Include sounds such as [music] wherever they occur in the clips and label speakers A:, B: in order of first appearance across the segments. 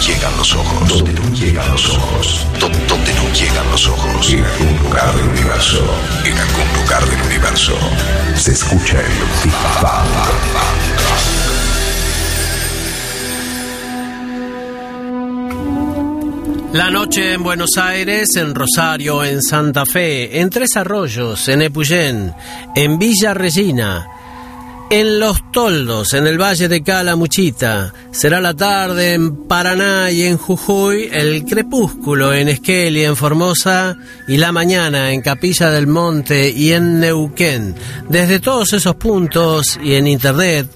A: No llegan los ojos. Donde no llegan los ojos. Donde no llegan los ojos. En algún lugar del universo. En algún lugar del universo. Se escucha el Big
B: La noche en Buenos Aires, en Rosario, en Santa Fe, en Tres Arroyos, en Epuyén, en Villa Regina, en Los Toldos, en el Valle de Calamuchita. Será la tarde en Paraná y en Jujuy, el crepúsculo en Esquel y en Formosa y la mañana en Capilla del Monte y en Neuquén. Desde todos esos puntos y en Internet,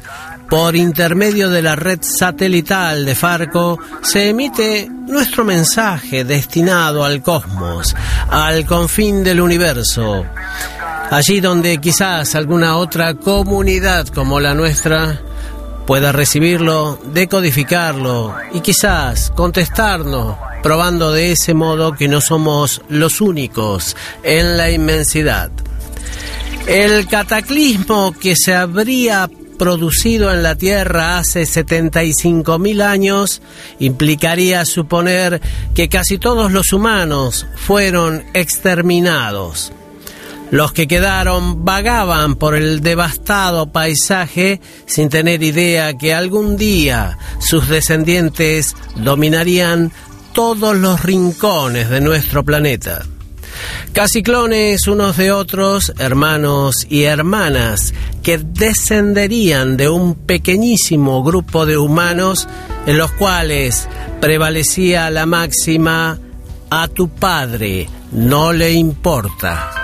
B: por intermedio de la red satelital de Farco, se emite nuestro mensaje destinado al cosmos, al confín del universo allí donde quizás alguna otra comunidad como la nuestra pueda recibirlo, decodificarlo y quizás contestarnos, probando de ese modo que no somos los únicos en la inmensidad. El cataclismo que se habría producido en la Tierra hace 75.000 años implicaría suponer que casi todos los humanos fueron exterminados. Los que quedaron vagaban por el devastado paisaje sin tener idea que algún día sus descendientes dominarían todos los rincones de nuestro planeta. Casi clones unos de otros, hermanos y hermanas, que descenderían de un pequeñísimo grupo de humanos en los cuales prevalecía la máxima a tu padre no le importa.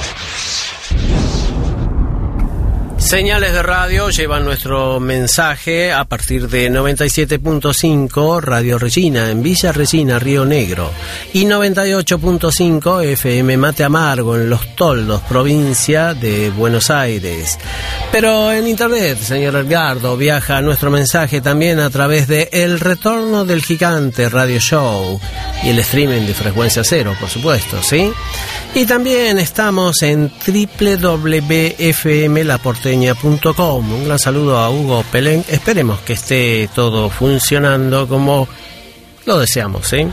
B: Señales de radio llevan nuestro mensaje a partir de 97.5 Radio Regina en Villa Regina, Río Negro y 98.5 FM Mate Amargo en Los Toldos, provincia de Buenos Aires. Pero en internet, señor Edgardo, viaja nuestro mensaje también a través de El Retorno del Gigante Radio Show y el streaming de frecuencia cero, por supuesto, ¿sí? Y también estamos en Un gran saludo a Hugo Pelén. Esperemos que esté todo funcionando como lo deseamos, ¿sí?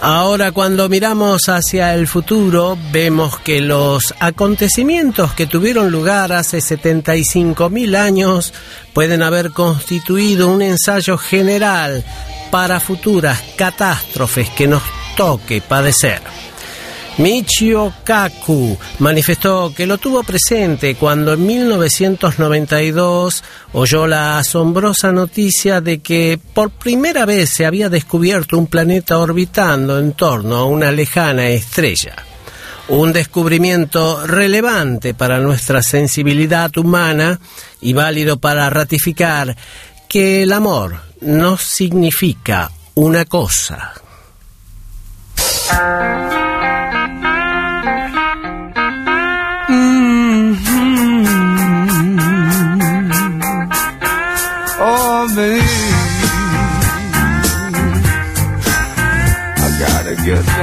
B: Ahora cuando miramos hacia el futuro vemos que los acontecimientos que tuvieron lugar hace 75.000 años pueden haber constituido un ensayo general para futuras catástrofes que nos toque padecer. Michio Kaku manifestó que lo tuvo presente cuando en 1992 oyó la asombrosa noticia de que por primera vez se había descubierto un planeta orbitando en torno a una lejana estrella. Un descubrimiento relevante para nuestra sensibilidad humana y válido para ratificar que el amor no significa una cosa.
A: Yes.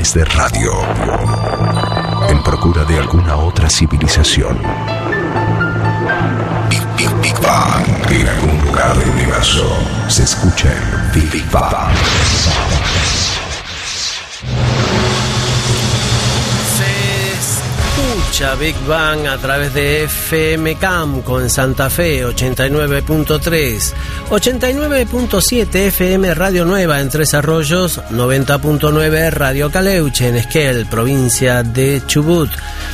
A: De radio. En procura de alguna otra civilización. Big, Big, Big Bang. En algún lugar del universo se escucha el Big, Big Bang.
B: Big Bang a través de FM Camco en Santa Fe 89.3, 89.7 FM Radio Nueva en Tres Arroyos, 90.9 Radio Caleuche en Esquel, provincia de Chubut,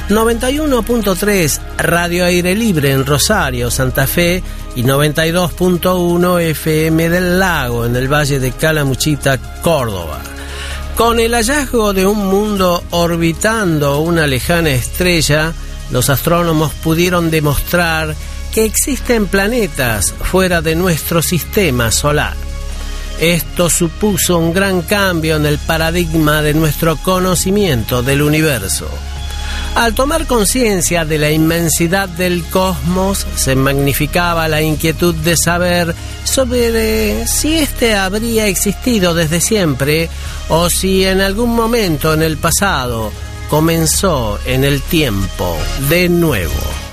B: 91.3 Radio Aire Libre en Rosario, Santa Fe y 92.1 FM del Lago en el Valle de Calamuchita, Córdoba. Con el hallazgo de un mundo orbitando una lejana estrella, los astrónomos pudieron demostrar que existen planetas fuera de nuestro sistema solar. Esto supuso un gran cambio en el paradigma de nuestro conocimiento del universo. Al tomar conciencia de la inmensidad del cosmos, se magnificaba la inquietud de saber sobre si éste habría existido desde siempre o si en algún momento en el pasado comenzó en el tiempo de nuevo.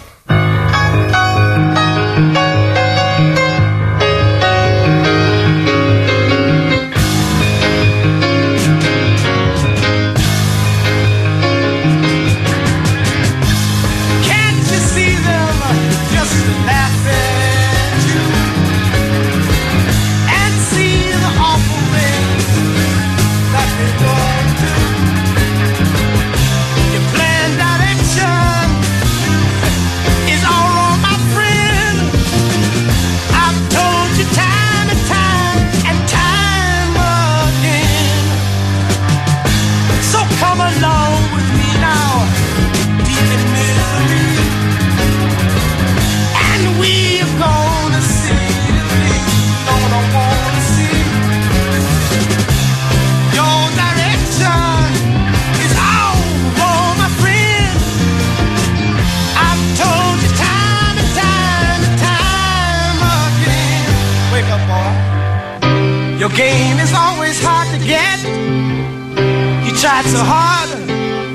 C: Tried so hard,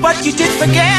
C: but you did forget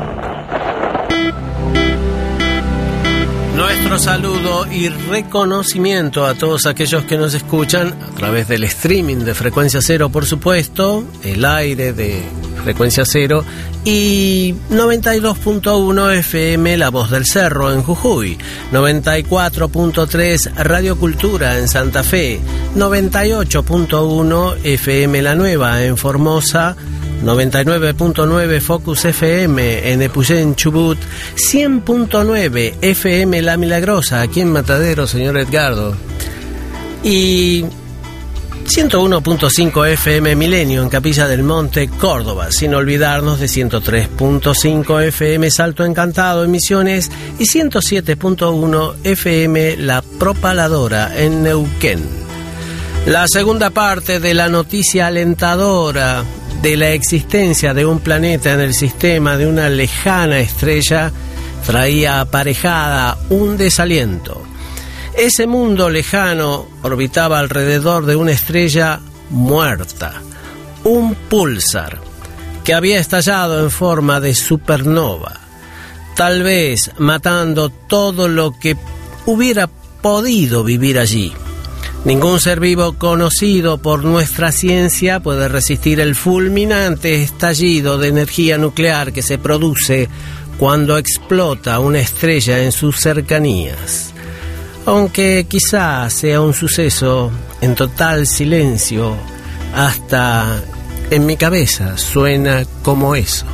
B: Nuestro saludo y reconocimiento a todos aquellos que nos escuchan a través del streaming de Frecuencia Cero, por supuesto, el aire de Frecuencia Cero y 92.1 FM La Voz del Cerro en Jujuy, 94.3 Radio Cultura en Santa Fe, 98.1 FM La Nueva en Formosa, 99.9 Focus FM en Epuyén, Chubut, 100.9 FM La Milagrosa, aquí en Matadero, señor Edgardo, y 101.5 FM Milenio en Capilla del Monte, Córdoba, sin olvidarnos de 103.5 FM Salto Encantado en Misiones y 107.1 FM La Propaladora en Neuquén. La segunda parte de la noticia alentadora de la existencia de un planeta en el sistema de una lejana estrella traía aparejada un desaliento. Ese mundo lejano orbitaba alrededor de una estrella muerta, un pulsar, que había estallado en forma de supernova, tal vez matando todo lo que hubiera podido vivir allí. Ningún ser vivo conocido por nuestra ciencia puede resistir el fulminante estallido de energía nuclear que se produce cuando explota una estrella en sus cercanías. Aunque quizá sea un suceso en total silencio, hasta en mi cabeza suena como eso.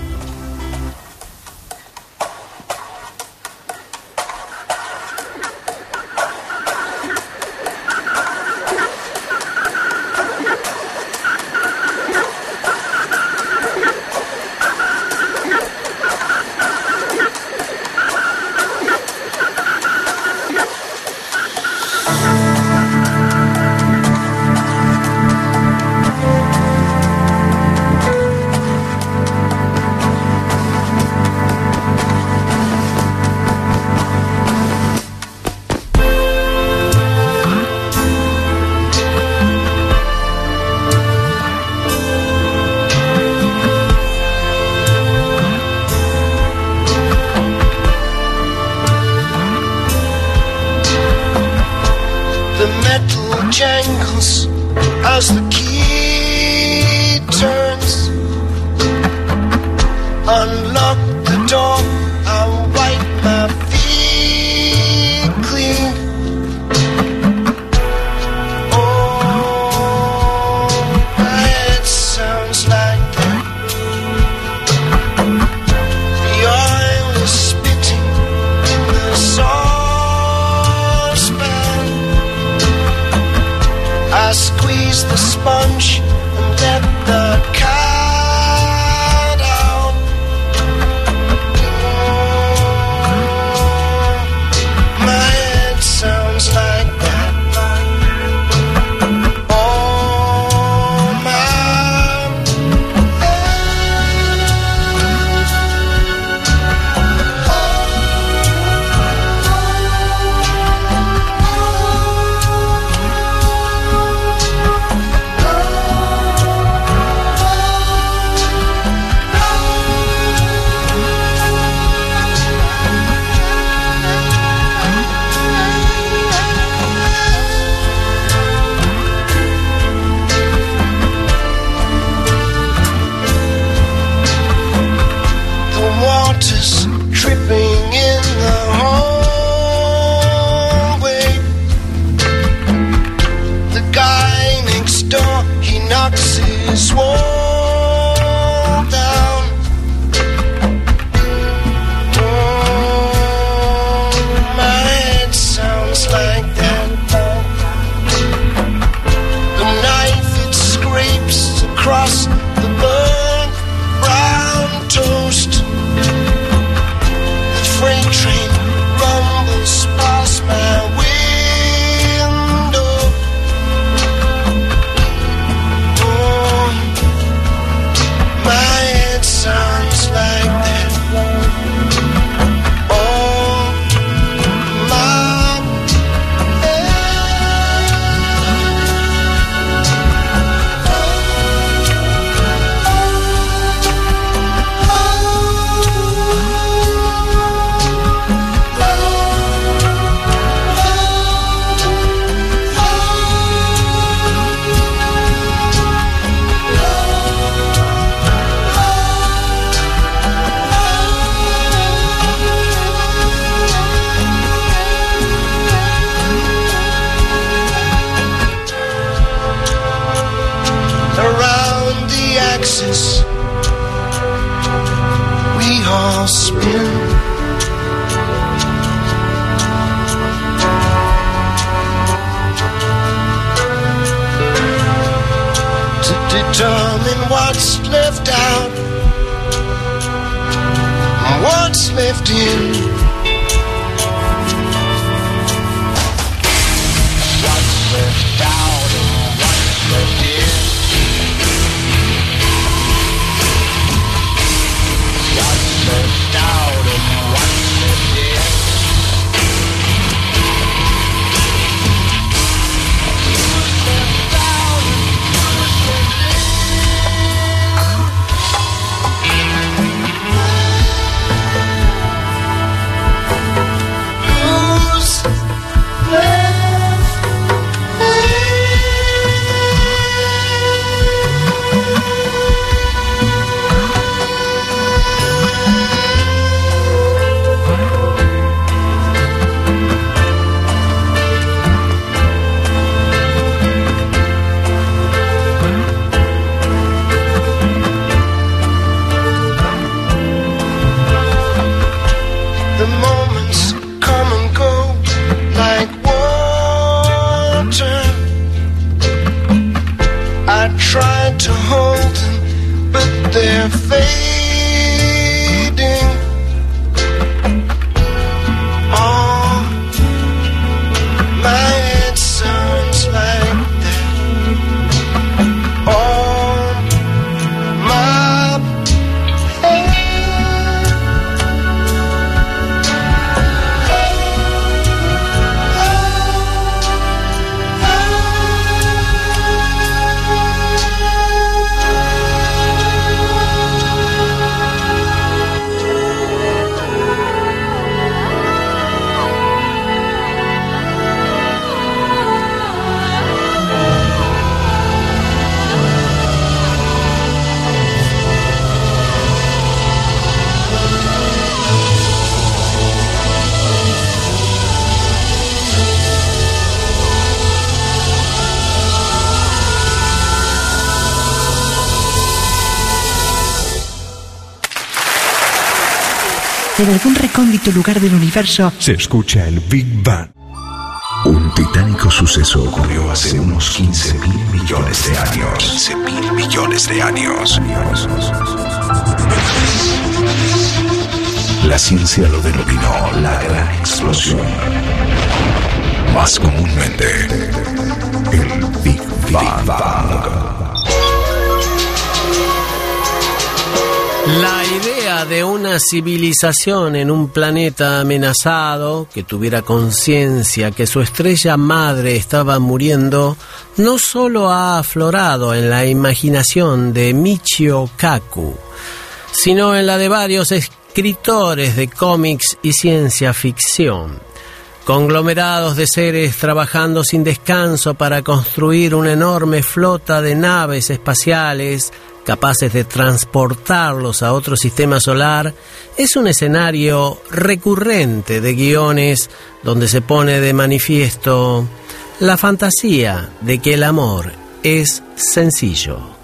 D: I squeeze the sponge
E: lugar del universo
A: Se escucha el Big Bang. Un titánico suceso ocurrió hace unos 15 mil millones de años. 15 mil millones de años. La ciencia lo denominó la gran explosión. Más comúnmente, el Big
B: una civilización en un planeta amenazado, que tuviera conciencia que su estrella madre estaba muriendo, no solo ha aflorado en la imaginación de Michio Kaku, sino en la de varios escritores de cómics y ciencia ficción. Conglomerados de seres trabajando sin descanso para construir una enorme flota de naves espaciales capaces de transportarlos a otro sistema solar, es un escenario recurrente de guiones donde se pone de manifiesto la fantasía de que el amor es sencillo.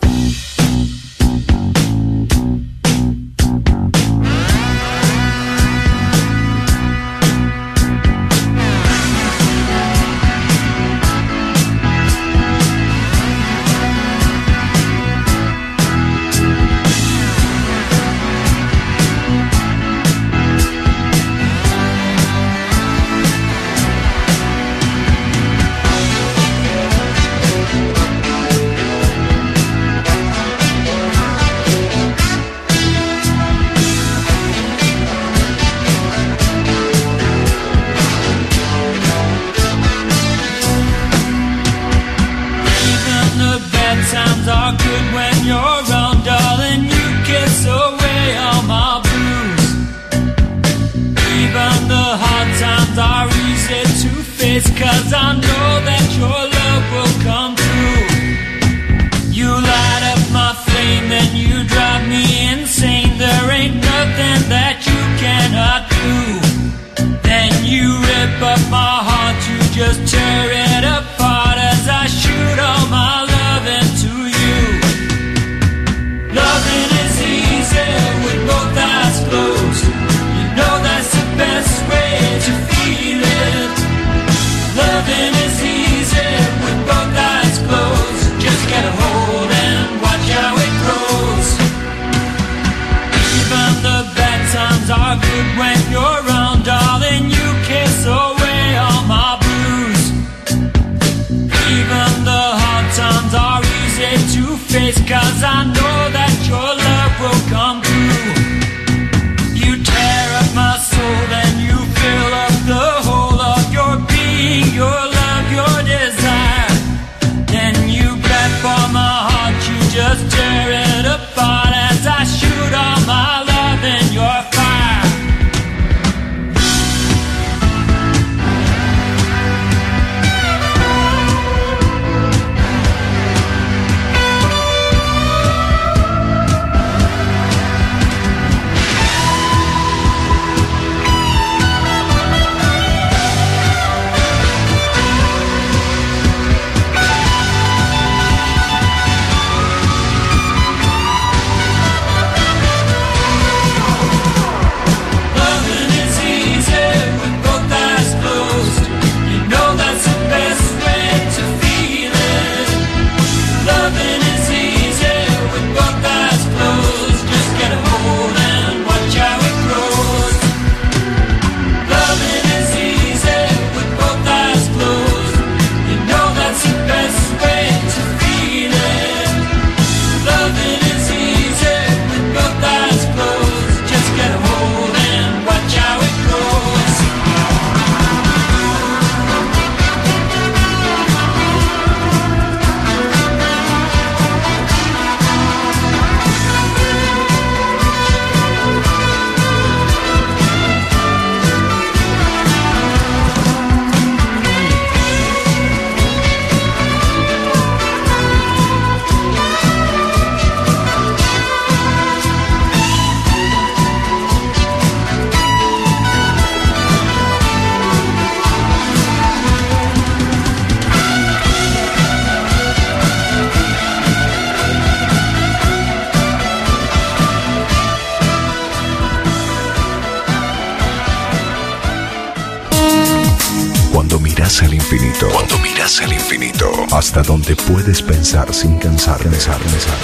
A: Donde puedes pensar sin cansar, pensar, pensar,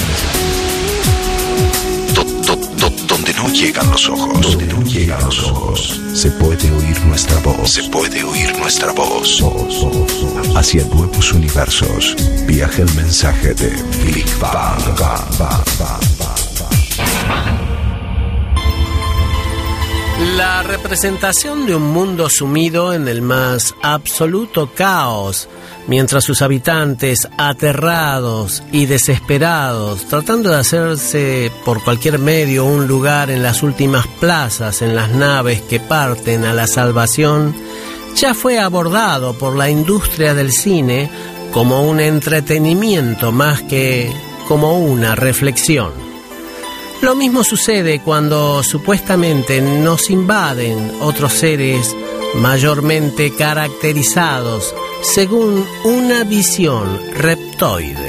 A: Do- do- do- donde no llegan los ojos, donde no llegan los ojos, se puede oír nuestra voz, se puede oír nuestra voz. Voz, voz, voz. Hacia nuevos universos, viaja el mensaje de Big bang.
B: La representación de un mundo sumido en el más absoluto caos, mientras sus habitantes, aterrados y desesperados, tratando de hacerse por cualquier medio un lugar en las últimas plazas, en las naves que parten a la salvación, ya fue abordado por la industria del cine como un entretenimiento más que como una reflexión. Lo mismo sucede cuando supuestamente nos invaden otros seres mayormente caracterizados según una visión reptoide.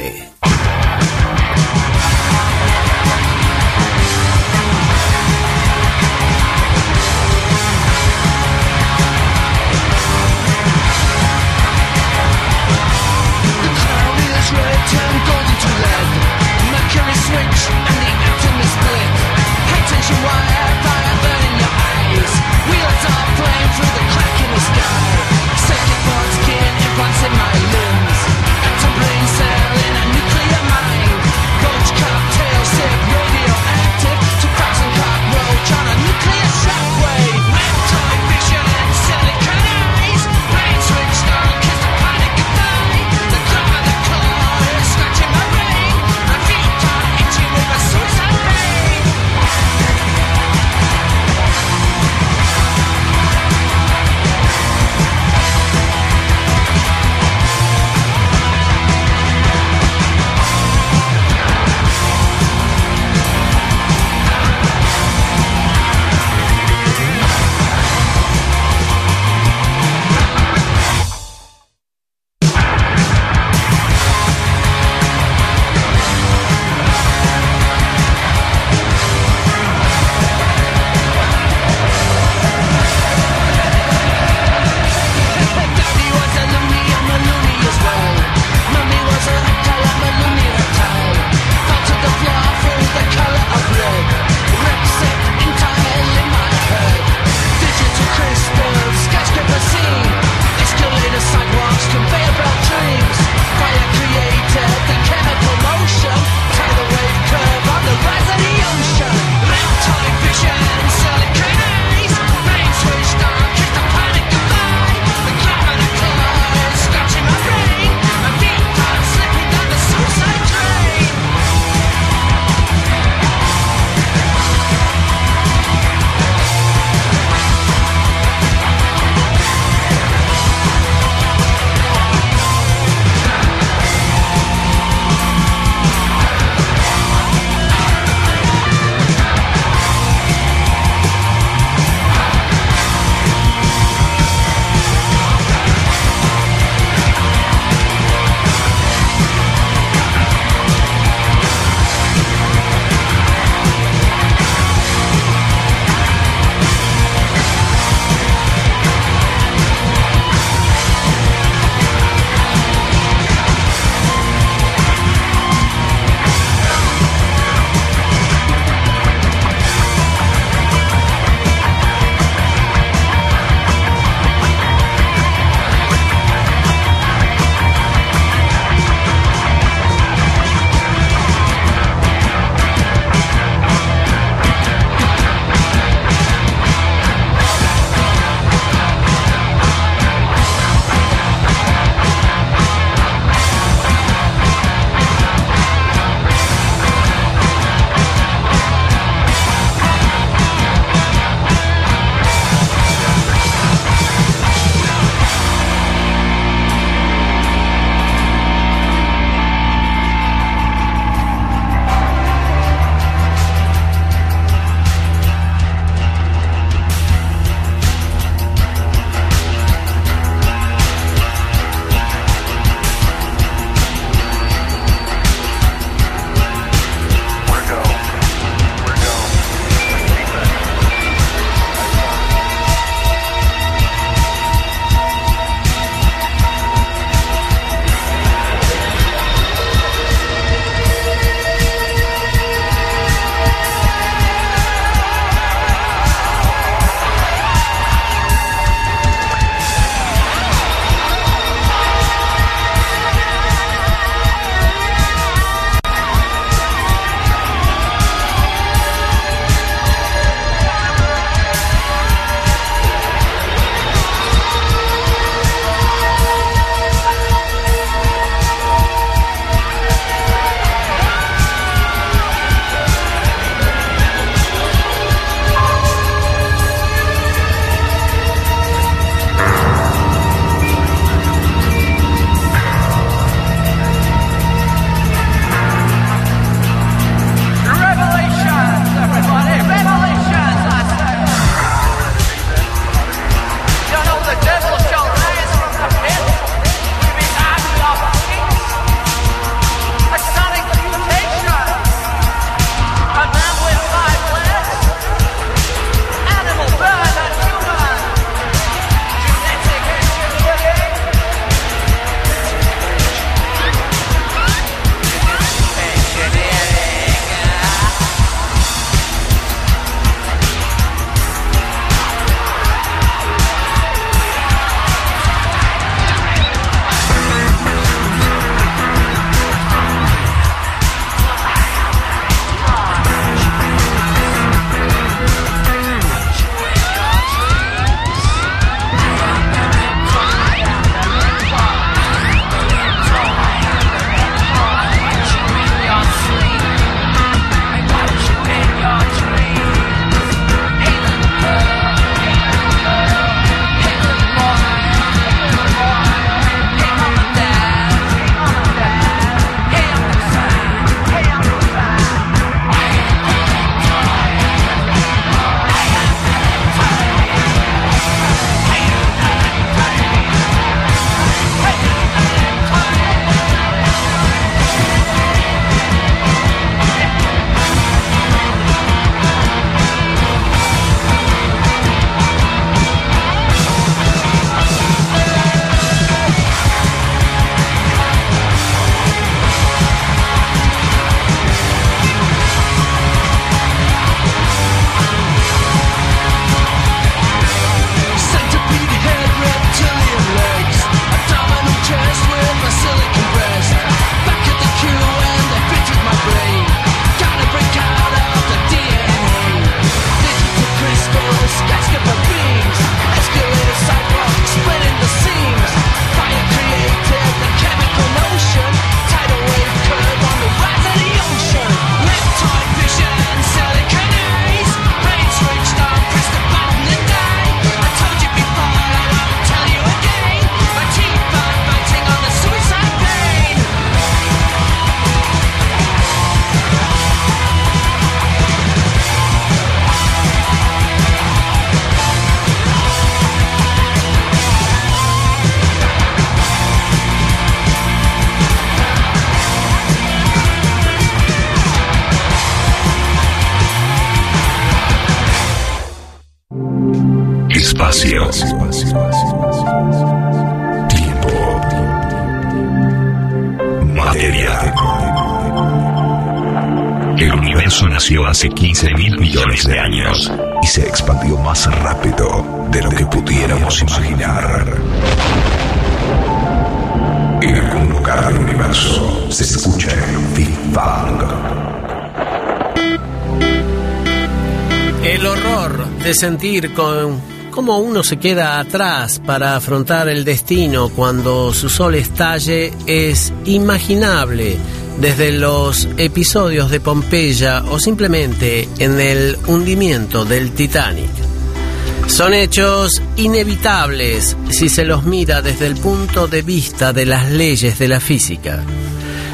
A: hace 15 mil millones de años y se expandió más rápido de lo que pudiéramos imaginar. En algún lugar del universo se escucha el Big Bang.
F: El horror de sentir con cómo uno se queda atrás para afrontar el destino cuando su sol estalle es imaginable. Desde los episodios de Pompeya o simplemente en el hundimiento del Titanic. Son hechos inevitables si se los mira desde el punto de vista de las leyes de la física.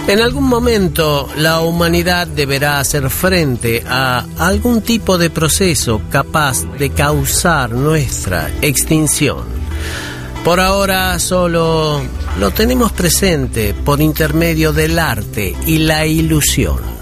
F: En algún momento la humanidad deberá hacer frente a algún tipo de proceso capaz de causar nuestra extinción. Por ahora solo lo tenemos presente por intermedio del arte y la ilusión.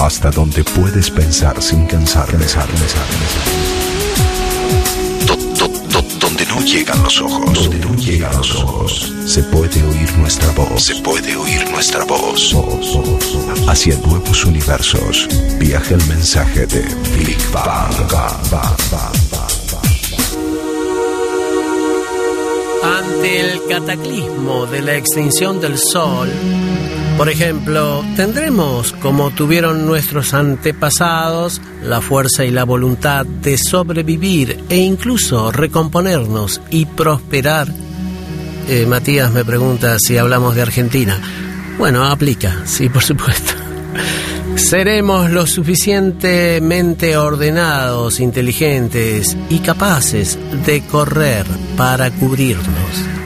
A: Hasta donde puedes pensar sin cansar, pensar, pensar, pensar. Donde no llegan los ojos. Donde no llegan los ojos. Se puede oír nuestra voz. Se puede oír nuestra voz. voz. Hacia nuevos universos. Viaja el mensaje de Big Bang.
B: Ante el cataclismo de la extinción del Sol, por ejemplo, tendremos, como tuvieron nuestros antepasados, la fuerza y la voluntad de sobrevivir e incluso recomponernos y prosperar. Eh, Matías me pregunta si hablamos de Argentina. Bueno, aplica, sí, por supuesto. [laughs] Seremos lo suficientemente ordenados, inteligentes y capaces de correr para cubrirnos.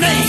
B: name.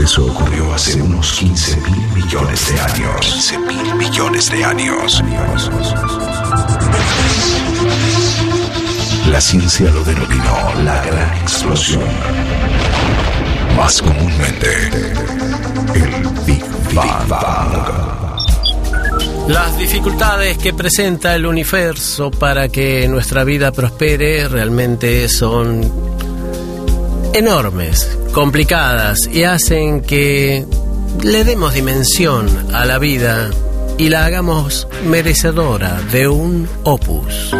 A: Universo ocurrió hace unos 15 mil millones de años. 15 mil millones de años. La ciencia lo denominó la gran explosión. Más comúnmente, el Big Bang.
B: Las dificultades que presenta el universo para que nuestra vida prospere realmente son enormes, complicadas y hacen que le demos dimensión a la vida y la hagamos merecedora de un opus.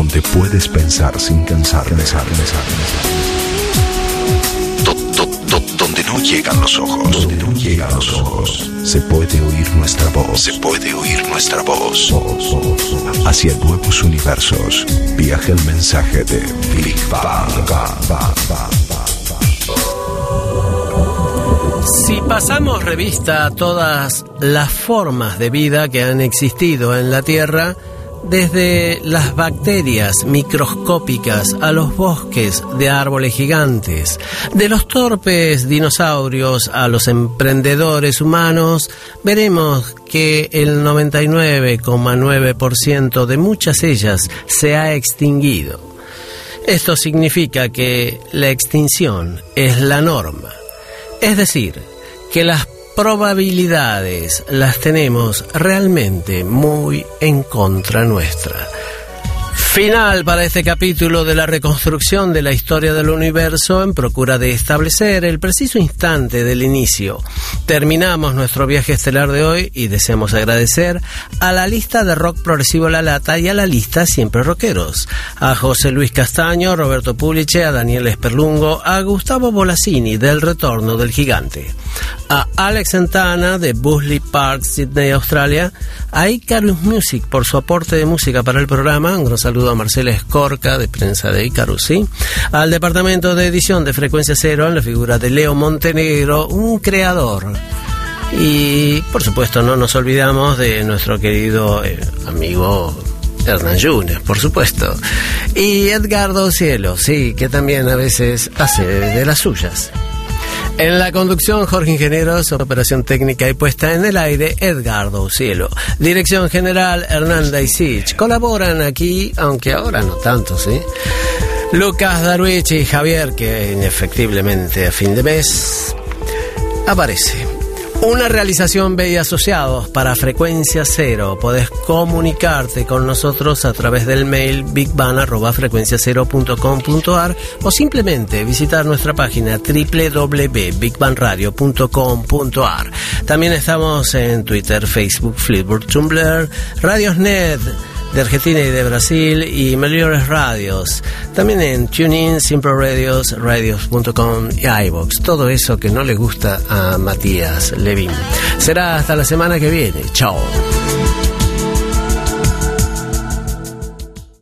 A: Donde puedes pensar sin cansar. Pensar, pensar, do- donde no llegan los ojos. Donde no llegan los ojos. Se puede oír nuestra voz. Se puede oír nuestra voz. Hacia nuevos universos. Viaja el mensaje de Big Bang. Bang, bang, bang,
B: Si pasamos revista a todas las formas de vida que han existido en la Tierra, desde las bacterias microscópicas a los bosques de árboles gigantes, de los torpes dinosaurios a los emprendedores humanos, veremos que el 99,9% de muchas ellas se ha extinguido. Esto significa que la extinción es la norma. Es decir, que las probabilidades las tenemos realmente muy en contra nuestra. Final para este capítulo de la reconstrucción de la historia del universo en procura de establecer el preciso instante del inicio. Terminamos nuestro viaje estelar de hoy y deseamos agradecer a la lista de rock progresivo La Lata y a la lista Siempre Rockeros, a José Luis Castaño, Roberto Puliche, a Daniel Esperlungo, a Gustavo Bolasini del Retorno del Gigante, a Alex Santana de Busley Park, Sydney, Australia, a Icarus Music por su aporte de música para el programa, un gran saludo a Marcela Escorca de Prensa de Icarus, ¿sí? al departamento de edición de Frecuencia Cero en la figura de Leo Montenegro, un creador. Y por supuesto no nos olvidamos de nuestro querido eh, amigo Hernán Yunes, por supuesto. Y Edgardo Cielo, sí, que también a veces hace de las suyas. En la conducción, Jorge Ingenieros, operación técnica y puesta en el aire, Edgardo Cielo. Dirección general, Hernanda Isich. Colaboran aquí, aunque ahora no tanto, ¿sí? Lucas Darwich y Javier, que inefectiblemente a fin de mes aparece. Una realización B y asociados para frecuencia cero. Podés comunicarte con nosotros a través del mail bigban.frecuenciacero.com.ar o simplemente visitar nuestra página www.bigbanradio.com.ar. También estamos en Twitter, Facebook, Flipboard, Tumblr, Radiosnet de Argentina y de Brasil y Meliores Radios. También en TuneIn, Simple Radios, radios.com y iVox. Todo eso que no le gusta a Matías Levin. Será hasta la semana que viene. Chao.